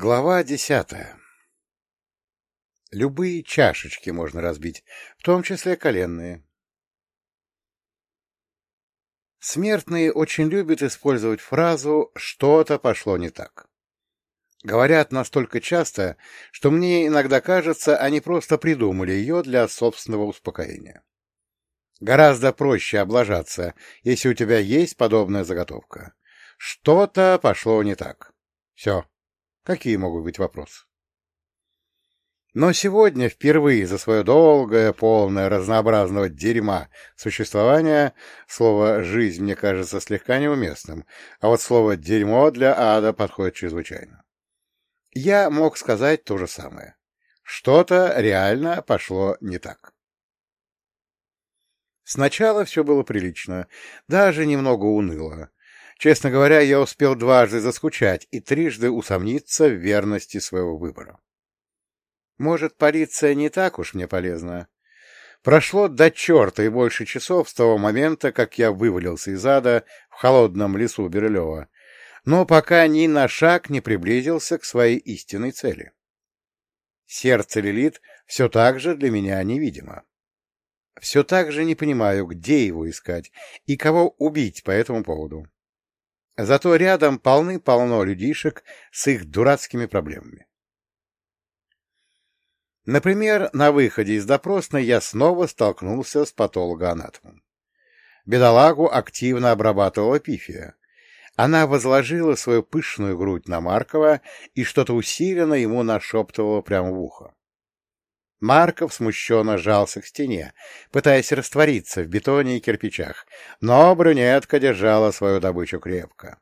Глава десятая Любые чашечки можно разбить, в том числе коленные. Смертные очень любят использовать фразу «что-то пошло не так». Говорят настолько часто, что мне иногда кажется, они просто придумали ее для собственного успокоения. Гораздо проще облажаться, если у тебя есть подобная заготовка. Что-то пошло не так. Все. Какие могут быть вопросы? Но сегодня, впервые за свое долгое, полное разнообразного дерьма существование, слово «жизнь» мне кажется слегка неуместным, а вот слово «дерьмо» для ада подходит чрезвычайно. Я мог сказать то же самое. Что-то реально пошло не так. Сначала все было прилично, даже немного уныло. Честно говоря, я успел дважды заскучать и трижды усомниться в верности своего выбора. Может, полиция не так уж мне полезна? Прошло до черта и больше часов с того момента, как я вывалился из ада в холодном лесу Берлева, но пока ни на шаг не приблизился к своей истинной цели. Сердце Лилит все так же для меня невидимо. Все так же не понимаю, где его искать и кого убить по этому поводу. Зато рядом полны-полно людишек с их дурацкими проблемами. Например, на выходе из допросной я снова столкнулся с патологоанатомом. Бедолагу активно обрабатывала пифия. Она возложила свою пышную грудь на Маркова и что-то усиленно ему нашептывала прямо в ухо. Марков смущенно жался к стене, пытаясь раствориться в бетоне и кирпичах, но брюнетка держала свою добычу крепко.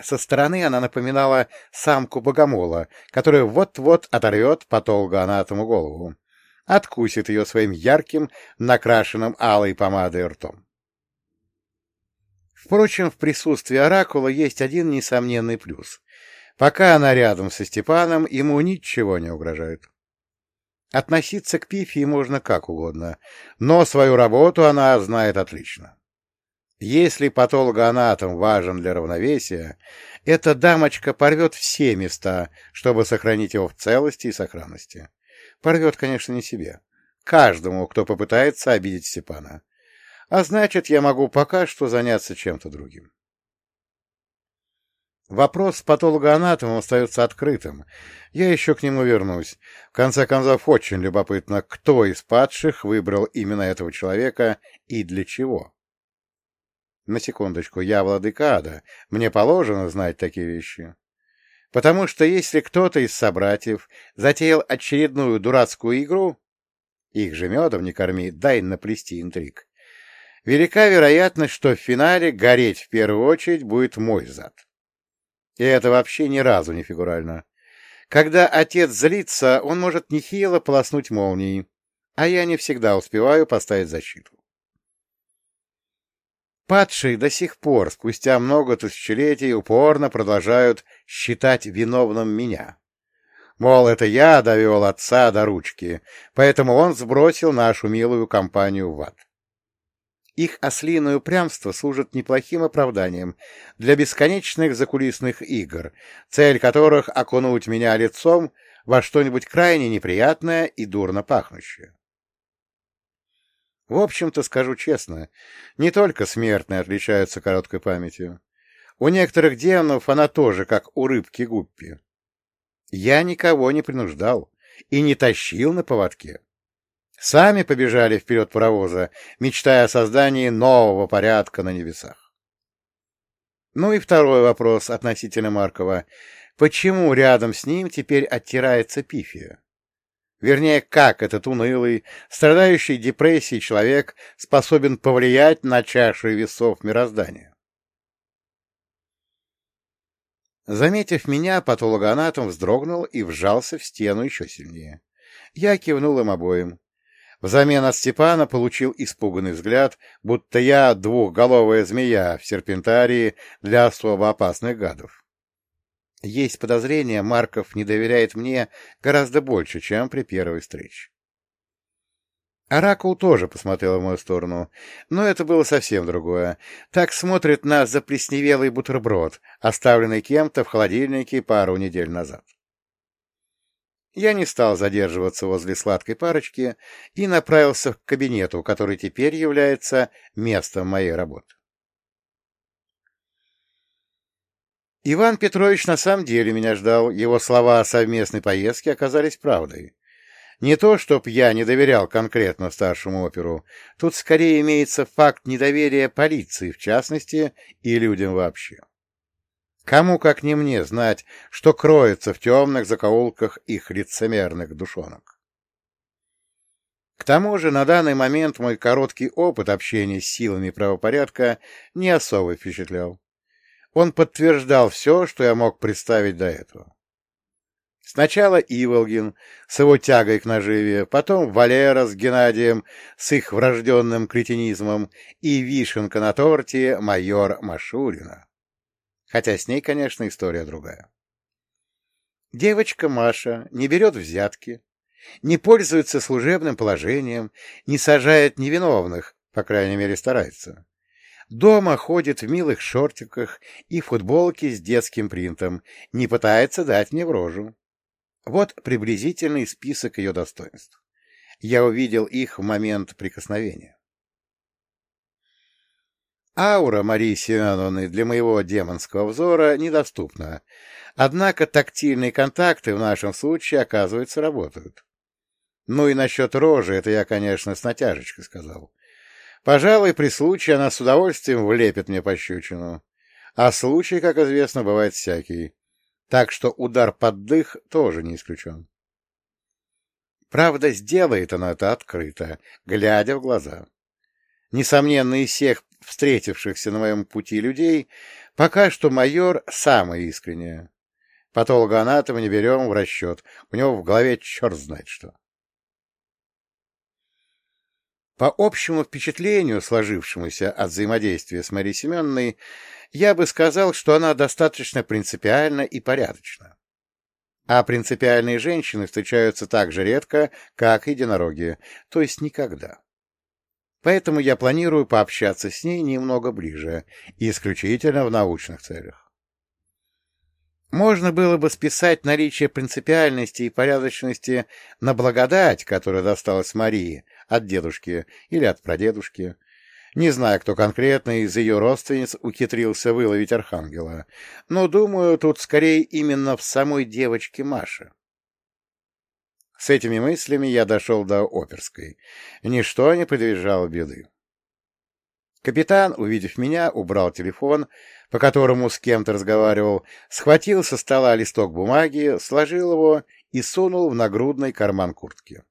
Со стороны она напоминала самку богомола, которая вот-вот оторвет патологоанатому голову, откусит ее своим ярким, накрашенным алой помадой ртом. Впрочем, в присутствии оракула есть один несомненный плюс. Пока она рядом со Степаном, ему ничего не угрожает. Относиться к Пифии можно как угодно, но свою работу она знает отлично. Если патологоанатом важен для равновесия, эта дамочка порвет все места, чтобы сохранить его в целости и сохранности. Порвет, конечно, не себе. Каждому, кто попытается обидеть Степана. А значит, я могу пока что заняться чем-то другим. Вопрос с патологоанатомом остается открытым. Я еще к нему вернусь. В конце концов, очень любопытно, кто из падших выбрал именно этого человека и для чего. На секундочку, я владыка ада, мне положено знать такие вещи. Потому что если кто-то из собратьев затеял очередную дурацкую игру, их же медом не корми, дай наплести интриг, велика вероятность, что в финале гореть в первую очередь будет мой зад. И это вообще ни разу не фигурально. Когда отец злится, он может нехило полоснуть молнией, а я не всегда успеваю поставить защиту. Падшие до сих пор, спустя много тысячелетий, упорно продолжают считать виновным меня. Мол, это я довел отца до ручки, поэтому он сбросил нашу милую компанию в ад. Их ослиное упрямство служит неплохим оправданием для бесконечных закулисных игр, цель которых — окунуть меня лицом во что-нибудь крайне неприятное и дурно пахнущее. В общем-то, скажу честно, не только смертные отличаются короткой памятью. У некоторых демонов она тоже, как у рыбки гуппи. Я никого не принуждал и не тащил на поводке. Сами побежали вперед паровоза, мечтая о создании нового порядка на небесах. Ну и второй вопрос относительно Маркова. Почему рядом с ним теперь оттирается пифия? Вернее, как этот унылый, страдающий депрессией человек способен повлиять на чашу весов мироздания? Заметив меня, патологоанатом вздрогнул и вжался в стену еще сильнее. Я кивнул им обоим. Взамен от Степана получил испуганный взгляд, будто я двухголовая змея в серпентарии для особо опасных гадов. Есть подозрение, Марков не доверяет мне гораздо больше, чем при первой встрече. Оракул тоже посмотрел в мою сторону, но это было совсем другое. Так смотрит на заплесневелый бутерброд, оставленный кем-то в холодильнике пару недель назад. Я не стал задерживаться возле сладкой парочки и направился к кабинету, который теперь является местом моей работы. Иван Петрович на самом деле меня ждал, его слова о совместной поездке оказались правдой. Не то, чтоб я не доверял конкретно старшему оперу, тут скорее имеется факт недоверия полиции, в частности, и людям вообще. Кому, как не мне, знать, что кроется в темных закоулках их лицемерных душонок? К тому же на данный момент мой короткий опыт общения с силами правопорядка не особо впечатлял. Он подтверждал все, что я мог представить до этого. Сначала Иволгин с его тягой к наживе, потом Валера с Геннадием с их врожденным кретинизмом и вишенка на торте майор Машурина. Хотя с ней, конечно, история другая. Девочка Маша не берет взятки, не пользуется служебным положением, не сажает невиновных, по крайней мере старается. Дома ходит в милых шортиках и футболке с детским принтом, не пытается дать мне в рожу. Вот приблизительный список ее достоинств. Я увидел их в момент прикосновения. Аура Марии Семеновны для моего демонского взора недоступна, однако тактильные контакты в нашем случае, оказывается, работают. Ну и насчет рожи, это я, конечно, с натяжечкой сказал. Пожалуй, при случае она с удовольствием влепит мне пощечину. А случай, как известно, бывает всякий так что удар под дых тоже не исключен. Правда, сделает она это открыто, глядя в глаза. Несомненно, из всех встретившихся на моем пути людей, пока что майор самый искренняя. Патологоанатома не берем в расчет, у него в голове черт знает что. По общему впечатлению, сложившемуся от взаимодействия с Марией Семеновной, я бы сказал, что она достаточно принципиальна и порядочна. А принципиальные женщины встречаются так же редко, как единороги, то есть никогда. Поэтому я планирую пообщаться с ней немного ближе, исключительно в научных целях. Можно было бы списать наличие принципиальности и порядочности на благодать, которая досталась Марии от дедушки или от прадедушки, не знаю, кто конкретно из ее родственниц ухитрился выловить архангела, но, думаю, тут скорее именно в самой девочке Маше. С этими мыслями я дошел до оперской. Ничто не предвижало беды. Капитан, увидев меня, убрал телефон, по которому с кем-то разговаривал, схватил со стола листок бумаги, сложил его и сунул в нагрудный карман куртки.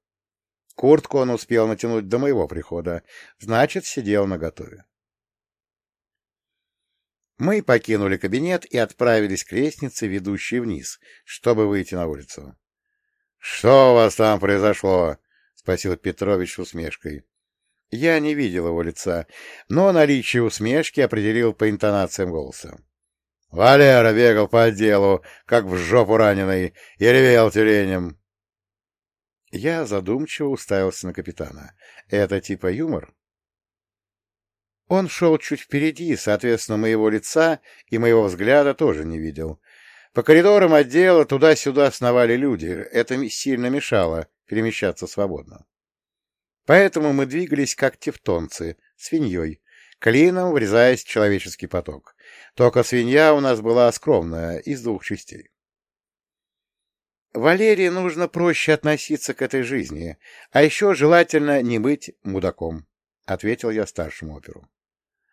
Куртку он успел натянуть до моего прихода, значит, сидел наготове. Мы покинули кабинет и отправились к лестнице, ведущей вниз, чтобы выйти на улицу. — Что у вас там произошло? — спросил Петрович усмешкой. Я не видел его лица, но наличие усмешки определил по интонациям голоса. Валера бегал по отделу, как в жопу раненый, и ревел тюленем. Я задумчиво уставился на капитана. Это типа юмор? Он шел чуть впереди, соответственно, моего лица и моего взгляда тоже не видел. По коридорам отдела туда-сюда сновали люди. Это сильно мешало перемещаться свободно. Поэтому мы двигались как тевтонцы, свиньей, клином врезаясь в человеческий поток. Только свинья у нас была скромная, из двух частей. Валерии нужно проще относиться к этой жизни, а еще желательно не быть мудаком, — ответил я старшему оперу.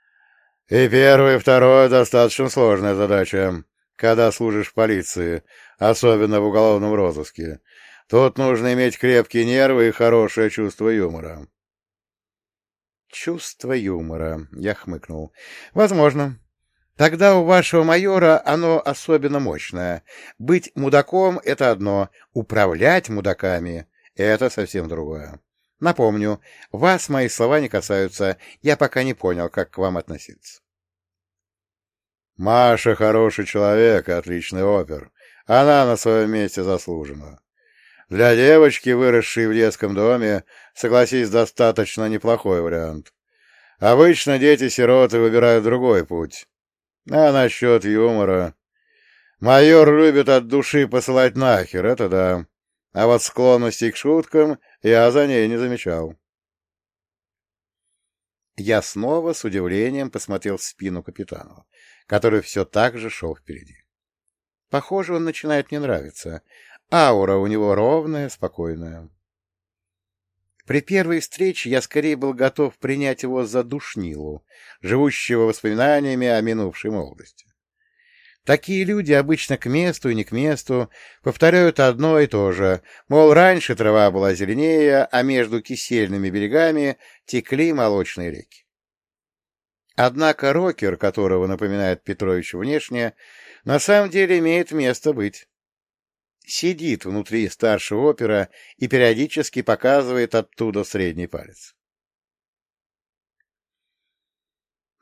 — И первое, и второе — достаточно сложная задача, когда служишь в полиции, особенно в уголовном розыске. Тут нужно иметь крепкие нервы и хорошее чувство юмора. — Чувство юмора, — я хмыкнул. — Возможно. Тогда у вашего майора оно особенно мощное. Быть мудаком — это одно, управлять мудаками — это совсем другое. Напомню, вас мои слова не касаются, я пока не понял, как к вам относиться. Маша хороший человек, отличный опер. Она на своем месте заслужена. Для девочки, выросшей в детском доме, согласись, достаточно неплохой вариант. Обычно дети-сироты выбирают другой путь а насчет юмора... Майор любит от души посылать нахер, это да. а вот склонности к шуткам я за ней не замечал. Я снова с удивлением посмотрел в спину капитану, который все так же шел впереди. Похоже, он начинает мне нравиться. Аура у него ровная, спокойная. При первой встрече я скорее был готов принять его за душнилу, живущего воспоминаниями о минувшей молодости. Такие люди обычно к месту и не к месту повторяют одно и то же, мол, раньше трава была зеленее, а между кисельными берегами текли молочные реки. Однако рокер, которого напоминает Петрович внешне, на самом деле имеет место быть. Сидит внутри старшего опера и периодически показывает оттуда средний палец.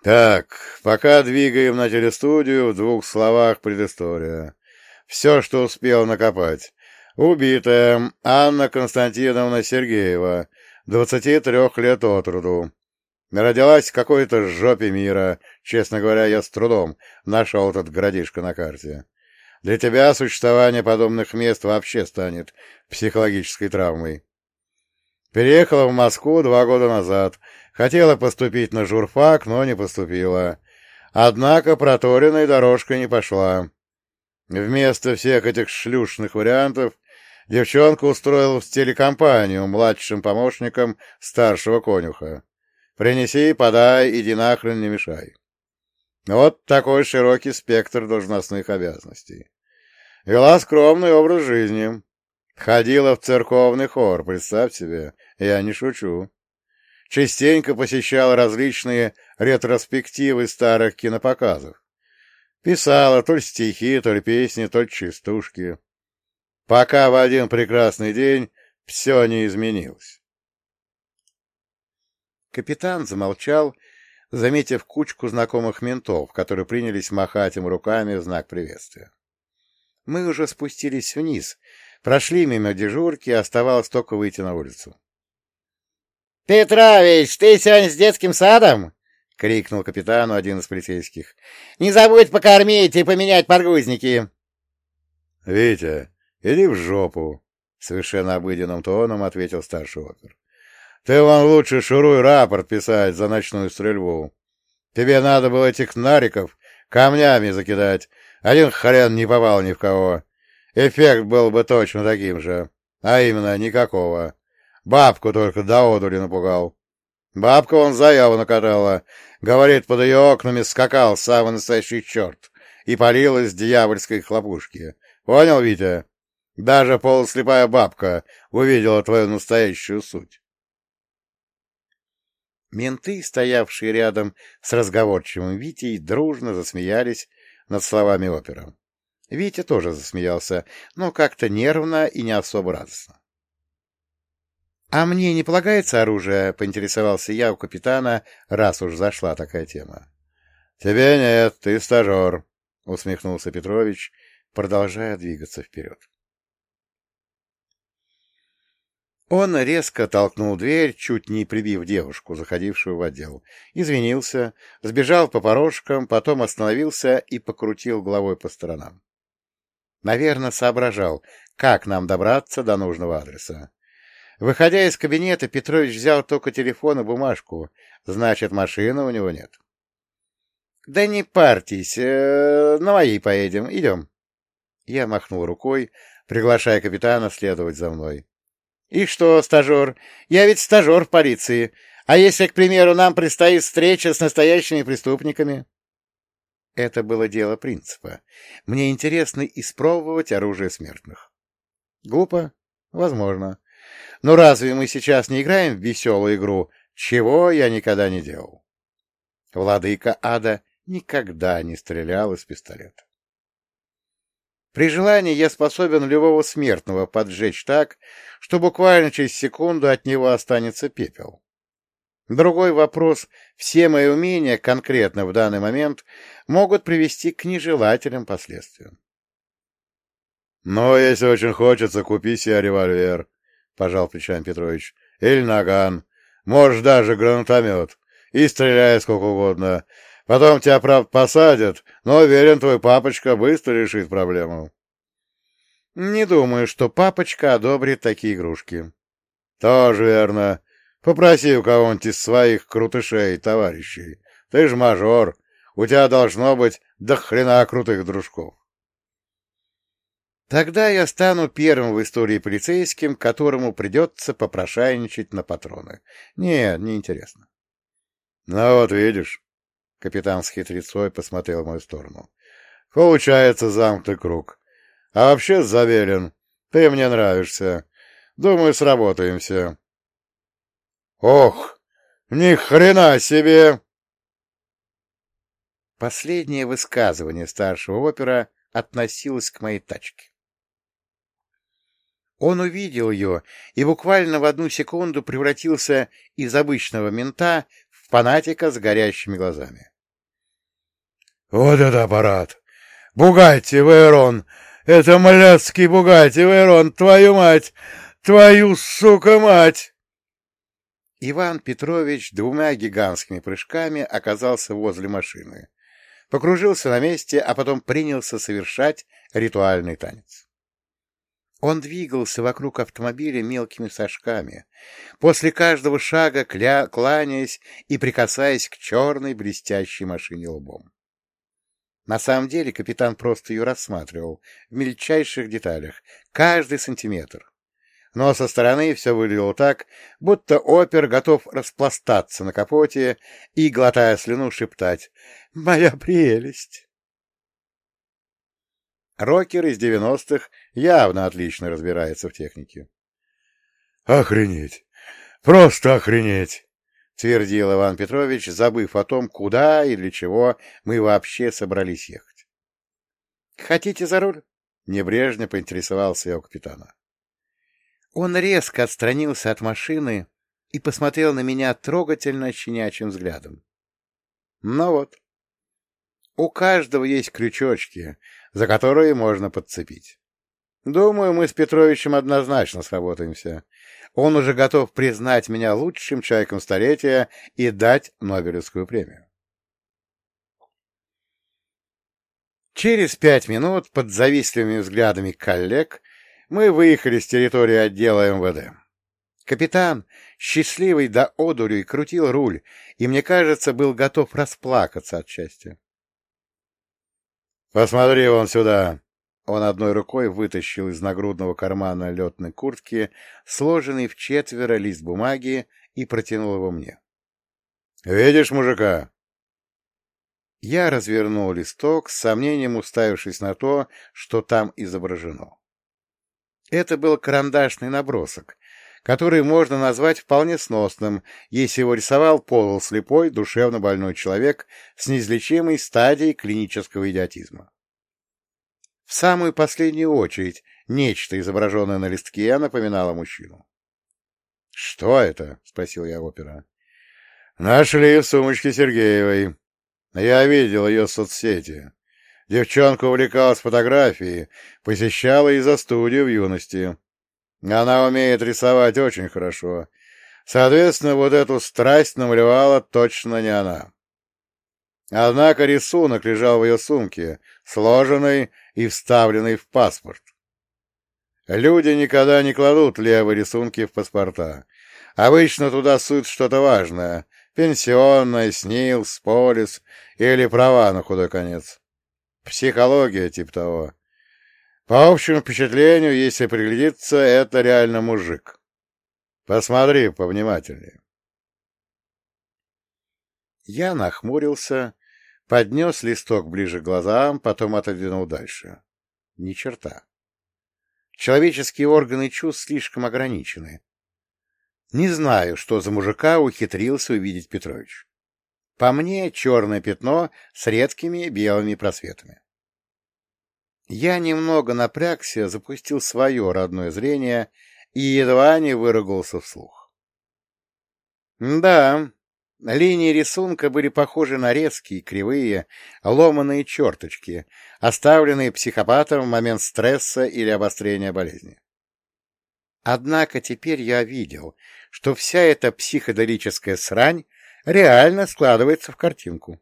Так, пока двигаем на телестудию, в двух словах предыстория. Все, что успел накопать. Убитая Анна Константиновна Сергеева, 23 лет от роду. Родилась в какой-то жопе мира. Честно говоря, я с трудом нашел этот городишко на карте. Для тебя существование подобных мест вообще станет психологической травмой. Переехала в Москву два года назад. Хотела поступить на журфак, но не поступила. Однако проторенной дорожкой не пошла. Вместо всех этих шлюшных вариантов девчонка устроила в телекомпанию младшим помощником старшего конюха. Принеси, подай, иди нахрен, не мешай. Вот такой широкий спектр должностных обязанностей. Вела скромный образ жизни. Ходила в церковный хор, представь себе, я не шучу. Частенько посещала различные ретроспективы старых кинопоказов. Писала то ли стихи, то ли песни, то ли частушки. Пока в один прекрасный день все не изменилось. Капитан замолчал, заметив кучку знакомых ментов, которые принялись махать им руками в знак приветствия. Мы уже спустились вниз, прошли мимо дежурки, оставалось только выйти на улицу. — Петрович, ты сегодня с детским садом? — крикнул капитану один из полицейских. — Не забудь покормить и поменять подгузники. — Витя, иди в жопу, — совершенно обыденным тоном ответил старший опер. Ты вон лучше шуруй рапорт писать за ночную стрельбу. Тебе надо было этих нариков камнями закидать. Один хрен не попал ни в кого. Эффект был бы точно таким же. А именно, никакого. Бабку только до одури напугал. Бабка он заяву накатала. Говорит, под ее окнами скакал самый настоящий черт и палил из дьявольской хлопушки. Понял, Витя? Даже полуслепая бабка увидела твою настоящую суть. Менты, стоявшие рядом с разговорчивым Витей, дружно засмеялись над словами опера. Витя тоже засмеялся, но как-то нервно и не особо радостно. — А мне не полагается оружие? — поинтересовался я у капитана, раз уж зашла такая тема. — Тебе нет, ты стажер, — усмехнулся Петрович, продолжая двигаться вперед. Он резко толкнул дверь, чуть не прибив девушку, заходившую в отдел. Извинился, сбежал по порожкам, потом остановился и покрутил головой по сторонам. Наверное, соображал, как нам добраться до нужного адреса. Выходя из кабинета, Петрович взял только телефон и бумажку. Значит, машины у него нет. — Да не парьтесь, э, на моей поедем, идем. Я махнул рукой, приглашая капитана следовать за мной. И что, стажер? Я ведь стажер в полиции. А если, к примеру, нам предстоит встреча с настоящими преступниками? Это было дело принципа. Мне интересно испробовать оружие смертных. Глупо? Возможно. Но разве мы сейчас не играем в веселую игру, чего я никогда не делал? Владыка ада никогда не стрелял из пистолета. При желании я способен любого смертного поджечь так, что буквально через секунду от него останется пепел. Другой вопрос — все мои умения конкретно в данный момент могут привести к нежелательным последствиям. — Но если очень хочется, купи себе револьвер, — пожал плечами Петрович, — или наган, можешь даже гранатомет, и стреляй сколько угодно, Потом тебя, правда, посадят, но, уверен, твой папочка быстро решит проблему. Не думаю, что папочка одобрит такие игрушки. — Тоже верно. Попроси у кого-нибудь из своих крутышей, товарищей. Ты ж мажор, у тебя должно быть до хрена крутых дружков. Тогда я стану первым в истории полицейским, которому придется попрошайничать на патроны. Нет, неинтересно. — Ну вот видишь, — капитан с хитрецой посмотрел в мою сторону. — Получается замкнутый круг. А вообще, Завелин, ты мне нравишься. Думаю, сработаемся. — Ох, ни хрена себе! Последнее высказывание старшего опера относилось к моей тачке. Он увидел ее и буквально в одну секунду превратился из обычного мента в фанатика с горящими глазами. — Вот это аппарат! Бугатти, Вейрон! Это малядский Бугатти, Вейрон! Твою мать! Твою, сука, мать! Иван Петрович двумя гигантскими прыжками оказался возле машины, покружился на месте, а потом принялся совершать ритуальный танец. Он двигался вокруг автомобиля мелкими шажками, после каждого шага кля... кланяясь и прикасаясь к черной блестящей машине лбом. На самом деле капитан просто ее рассматривал в мельчайших деталях, каждый сантиметр. Но со стороны все выглядело так, будто опер готов распластаться на капоте и, глотая слюну, шептать «Моя прелесть!». Рокер из девяностых явно отлично разбирается в технике. — Охренеть! Просто охренеть! — твердил Иван Петрович, забыв о том, куда и для чего мы вообще собрались ехать. — Хотите за руль? — небрежно поинтересовался я у капитана. Он резко отстранился от машины и посмотрел на меня трогательно щенячьим взглядом. Ну вот. У каждого есть крючочки, за которые можно подцепить. Думаю, мы с Петровичем однозначно сработаемся. Он уже готов признать меня лучшим человеком столетия и дать Нобелевскую премию. Через пять минут под завистливыми взглядами коллег мы выехали с территории отдела МВД. Капитан, счастливый до одури, крутил руль, и, мне кажется, был готов расплакаться от счастья. «Посмотри вон сюда!» Он одной рукой вытащил из нагрудного кармана летной куртки сложенный в четверо лист бумаги и протянул его мне. «Видишь мужика?» Я развернул листок, с сомнением уставившись на то, что там изображено. Это был карандашный набросок, который можно назвать вполне сносным, если его рисовал полуслепой, душевно больной человек с неизлечимой стадией клинического идиотизма. Самую последнюю очередь нечто, изображенное на листке, напоминало мужчину. — Что это? — спросил я опера. — Нашли в сумочке Сергеевой. Я видел ее в соцсети. Девчонка увлекалась фотографией, посещала и за студию в юности. Она умеет рисовать очень хорошо. Соответственно, вот эту страсть намалевала точно не она. Однако рисунок лежал в ее сумке, сложенный и вставленный в паспорт. Люди никогда не кладут левые рисунки в паспорта. Обычно туда суют что-то важное — пенсионное, СНИЛС, полис или права на худой конец. Психология типа того. По общему впечатлению, если приглядеться, это реально мужик. Посмотри повнимательнее. Я нахмурился, поднес листок ближе к глазам, потом отодвинул дальше. Ни черта. Человеческие органы чувств слишком ограничены. Не знаю, что за мужика ухитрился увидеть Петрович. По мне, черное пятно с редкими белыми просветами. Я немного напрягся, запустил свое родное зрение и едва не выругался вслух. Да, линии рисунка были похожи на резкие, кривые, ломаные черточки, оставленные психопатом в момент стресса или обострения болезни. Однако теперь я видел, что вся эта психоделическая срань реально складывается в картинку.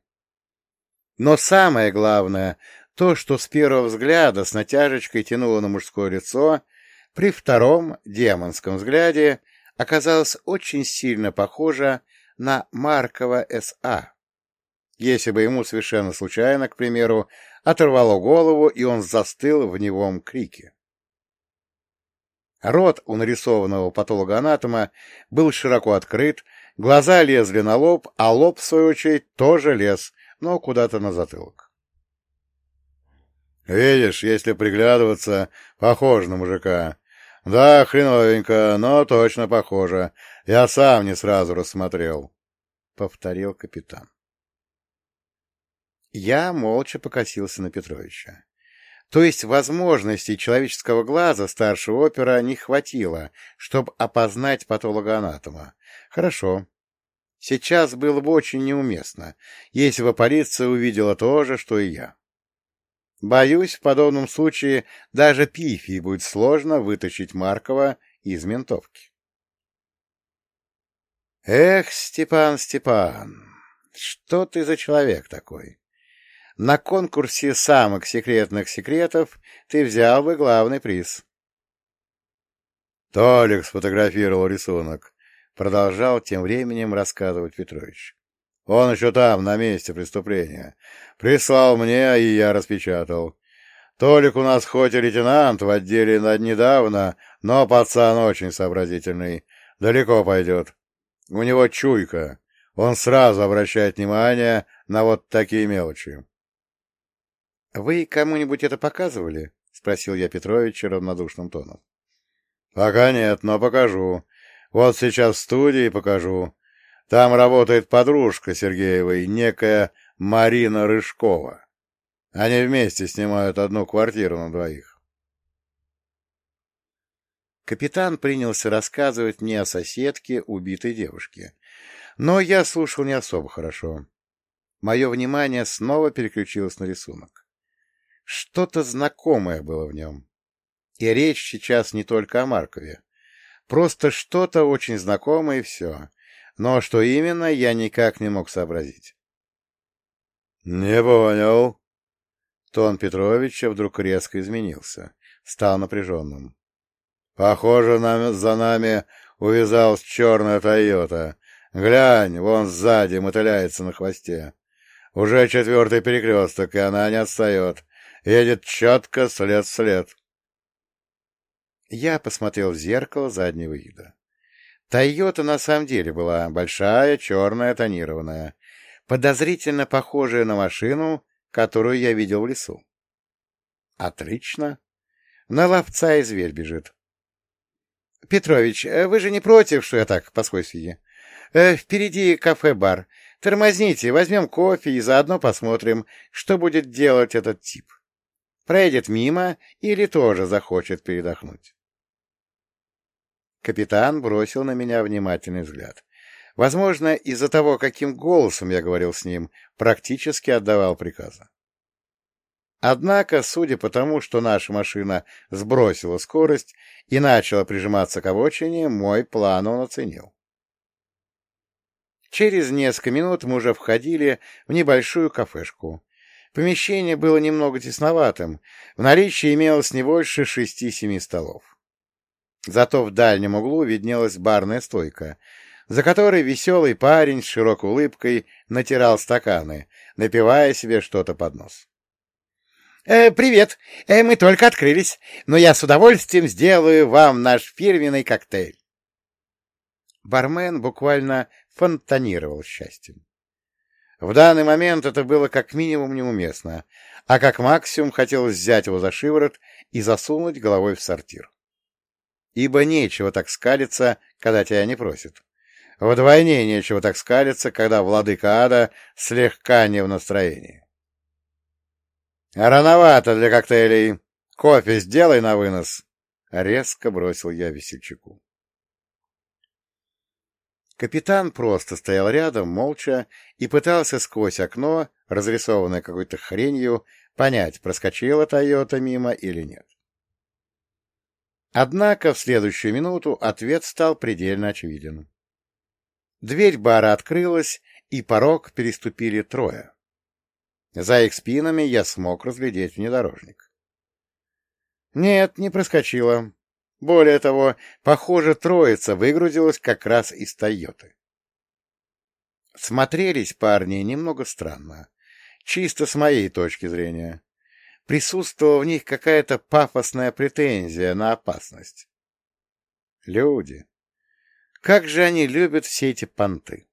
Но самое главное, То, что с первого взгляда с натяжечкой тянуло на мужское лицо, при втором демонском взгляде оказалось очень сильно похоже на Маркова С.А. Если бы ему совершенно случайно, к примеру, оторвало голову, и он застыл в невом крике. Рот у нарисованного патологоанатома был широко открыт, глаза лезли на лоб, а лоб, в свою очередь, тоже лез, но куда-то на затылок. «Видишь, если приглядываться, похож на мужика. Да, хреновенько, но точно похоже. Я сам не сразу рассмотрел», — повторил капитан. Я молча покосился на Петровича. То есть возможностей человеческого глаза старшего опера не хватило, чтобы опознать патологоанатома. Хорошо. Сейчас было бы очень неуместно, если бы полиция увидела то же, что и я. Боюсь, в подобном случае даже Пифии будет сложно вытащить Маркова из ментовки. Эх, Степан, Степан, что ты за человек такой? На конкурсе самых секретных секретов ты взял бы главный приз. Толик сфотографировал рисунок. Продолжал тем временем рассказывать Петрович. Он еще там, на месте преступления. Прислал мне, и я распечатал. Толик у нас хоть и лейтенант в отделе недавно, но пацан очень сообразительный. Далеко пойдет. У него чуйка. Он сразу обращает внимание на вот такие мелочи. — Вы кому-нибудь это показывали? — спросил я Петровича равнодушным тоном. — Пока нет, но покажу. Вот сейчас в студии покажу. Там работает подружка Сергеевой, некая Марина Рыжкова. Они вместе снимают одну квартиру на двоих. Капитан принялся рассказывать мне о соседке, убитой девушке. Но я слушал не особо хорошо. Мое внимание снова переключилось на рисунок. Что-то знакомое было в нем. И речь сейчас не только о Маркове. Просто что-то очень знакомое и все. Но что именно, я никак не мог сообразить. — Не понял. Тон Петровича вдруг резко изменился, стал напряженным. — Похоже, нам, за нами увязалась черная Тойота. Глянь, вон сзади мотыляется на хвосте. Уже четвертый перекресток, и она не отстает. Едет четко, след в след. Я посмотрел в зеркало заднего вида. Тойота на самом деле была большая, черная, тонированная, подозрительно похожая на машину, которую я видел в лесу. Отлично. На ловца и зверь бежит. Петрович, вы же не против, что я так по-свойски? Э, впереди кафе-бар. Тормозните, возьмем кофе и заодно посмотрим, что будет делать этот тип. Проедет мимо или тоже захочет передохнуть? Капитан бросил на меня внимательный взгляд. Возможно, из-за того, каким голосом я говорил с ним, практически отдавал приказы. Однако, судя по тому, что наша машина сбросила скорость и начала прижиматься к обочине, мой план он оценил. Через несколько минут мы уже входили в небольшую кафешку, Помещение было немного тесноватым, в наличии имелось не больше шести-семи столов. Зато в дальнем углу виднелась барная стойка, за которой веселый парень с широкой улыбкой натирал стаканы, напивая себе что-то под нос. «Э, «Привет! Э, мы только открылись, но я с удовольствием сделаю вам наш фирменный коктейль». Бармен буквально фонтанировал счастьем. В данный момент это было как минимум неуместно, а как максимум хотелось взять его за шиворот и засунуть головой в сортир. Ибо нечего так скалиться, когда тебя не просят. Вдвойне нечего так скалиться, когда владыка ада слегка не в настроении. «Рановато для коктейлей. Кофе сделай на вынос!» — резко бросил я весельчаку. Капитан просто стоял рядом, молча, и пытался сквозь окно, разрисованное какой-то хренью, понять, проскочила Тойота мимо или нет. Однако в следующую минуту ответ стал предельно очевиден. Дверь бара открылась, и порог переступили трое. За их спинами я смог разглядеть внедорожник. Нет, не проскочила. Более того, похоже, троица выгрузилась как раз из «Тойоты». Смотрелись парни немного странно, чисто с моей точки зрения. Присутствовала в них какая-то пафосная претензия на опасность. Люди. Как же они любят все эти понты.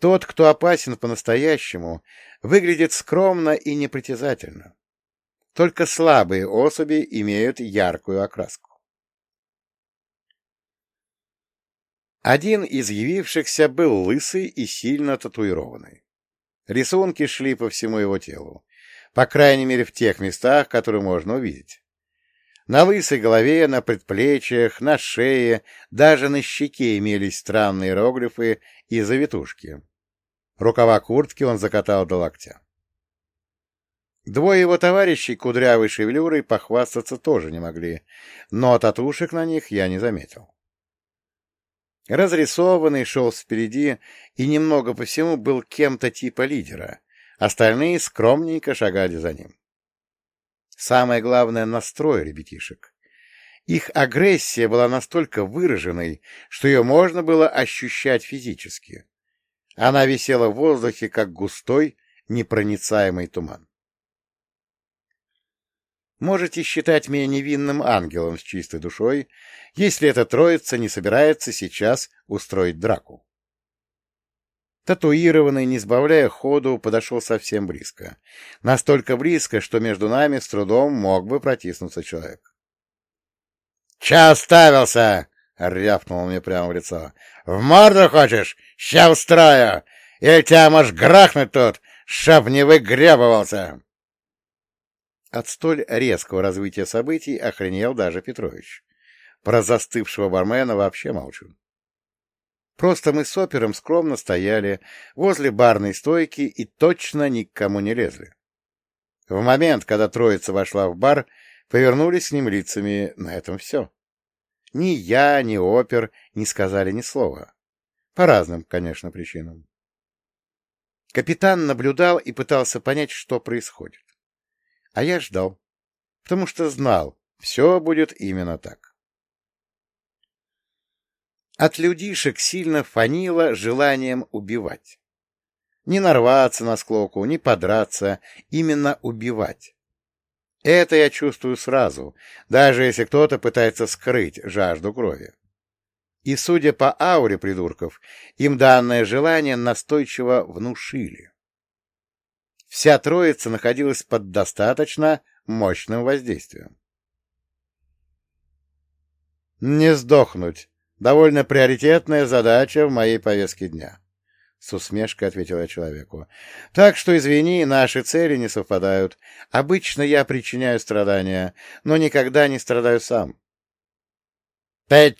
Тот, кто опасен по-настоящему, выглядит скромно и непритязательно. Только слабые особи имеют яркую окраску. Один из явившихся был лысый и сильно татуированный. Рисунки шли по всему его телу, по крайней мере в тех местах, которые можно увидеть. На лысой голове, на предплечьях, на шее, даже на щеке имелись странные иероглифы и завитушки. Рукава куртки он закатал до локтя. Двое его товарищей кудрявой шевелюрой похвастаться тоже не могли, но татушек на них я не заметил. Разрисованный шел впереди и немного по всему был кем-то типа лидера, остальные скромненько шагали за ним. Самое главное — настрой ребятишек. Их агрессия была настолько выраженной, что ее можно было ощущать физически. Она висела в воздухе, как густой, непроницаемый туман. Можете считать меня невинным ангелом с чистой душой, если эта троица не собирается сейчас устроить драку. Татуированный, не сбавляя ходу, подошел совсем близко. Настолько близко, что между нами с трудом мог бы протиснуться человек. — Че оставился? — рявкнул мне прямо в лицо. — В морду хочешь? Ща устрою! Или тебя, можешь грахнуть тут, чтоб не выгребывался! От столь резкого развития событий охренел даже Петрович. Про застывшего бармена вообще молчу. Просто мы с опером скромно стояли возле барной стойки и точно никому не лезли. В момент, когда троица вошла в бар, повернулись с ним лицами, на этом все. Ни я, ни опер не сказали ни слова. По разным, конечно, причинам. Капитан наблюдал и пытался понять, что происходит. А я ждал, потому что знал, все будет именно так. От людишек сильно фанило желанием убивать. Не нарваться на склоку, не подраться, именно убивать. Это я чувствую сразу, даже если кто-то пытается скрыть жажду крови. И, судя по ауре придурков, им данное желание настойчиво внушили. Вся троица находилась под достаточно мощным воздействием. «Не сдохнуть. Довольно приоритетная задача в моей повестке дня», — с усмешкой ответил я человеку. «Так что, извини, наши цели не совпадают. Обычно я причиняю страдания, но никогда не страдаю сам». «Ты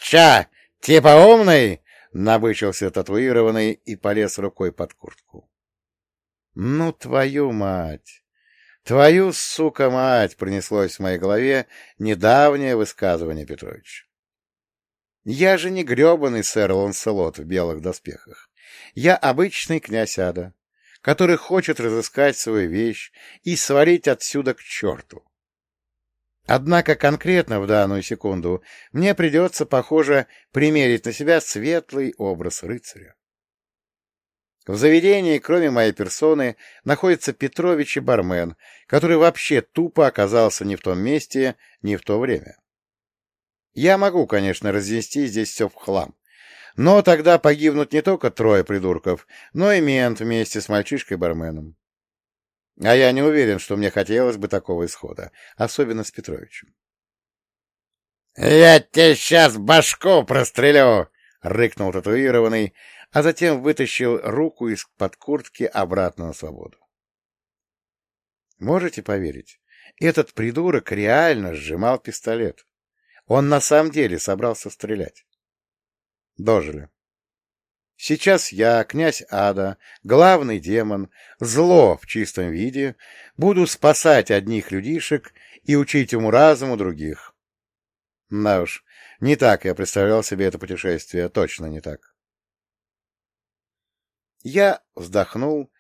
типа умный?» — набычился татуированный и полез рукой под куртку. «Ну, твою мать! Твою, сука, мать!» — пронеслось в моей голове недавнее высказывание Петровича. «Я же не гребаный сэр Ланселот в белых доспехах. Я обычный князь Ада, который хочет разыскать свою вещь и свалить отсюда к черту. Однако конкретно в данную секунду мне придется, похоже, примерить на себя светлый образ рыцаря. В заведении, кроме моей персоны, находится Петрович и бармен, который вообще тупо оказался не в том месте, не в то время. Я могу, конечно, разнести здесь все в хлам, но тогда погибнут не только трое придурков, но и мент вместе с мальчишкой-барменом. А я не уверен, что мне хотелось бы такого исхода, особенно с Петровичем. — Я тебе сейчас башку прострелю! — рыкнул татуированный, а затем вытащил руку из-под куртки обратно на свободу. Можете поверить, этот придурок реально сжимал пистолет. Он на самом деле собрался стрелять. Дожили. Сейчас я, князь Ада, главный демон, зло в чистом виде, буду спасать одних людишек и учить ему разуму других. Да уж, не так я представлял себе это путешествие, точно не так. Я вздохнул,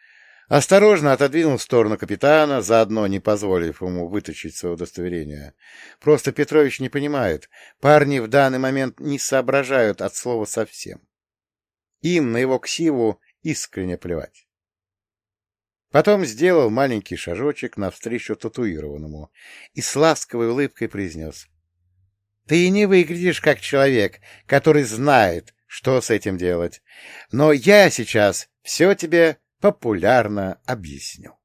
Осторожно отодвинул в сторону капитана, заодно не позволив ему вытащить свое удостоверение. Просто Петрович не понимает, парни в данный момент не соображают от слова совсем. Им на его ксиву искренне плевать. Потом сделал маленький шажочек навстречу татуированному и с ласковой улыбкой произнес. — Ты не выглядишь как человек, который знает, что с этим делать, но я сейчас все тебе популярно объясню.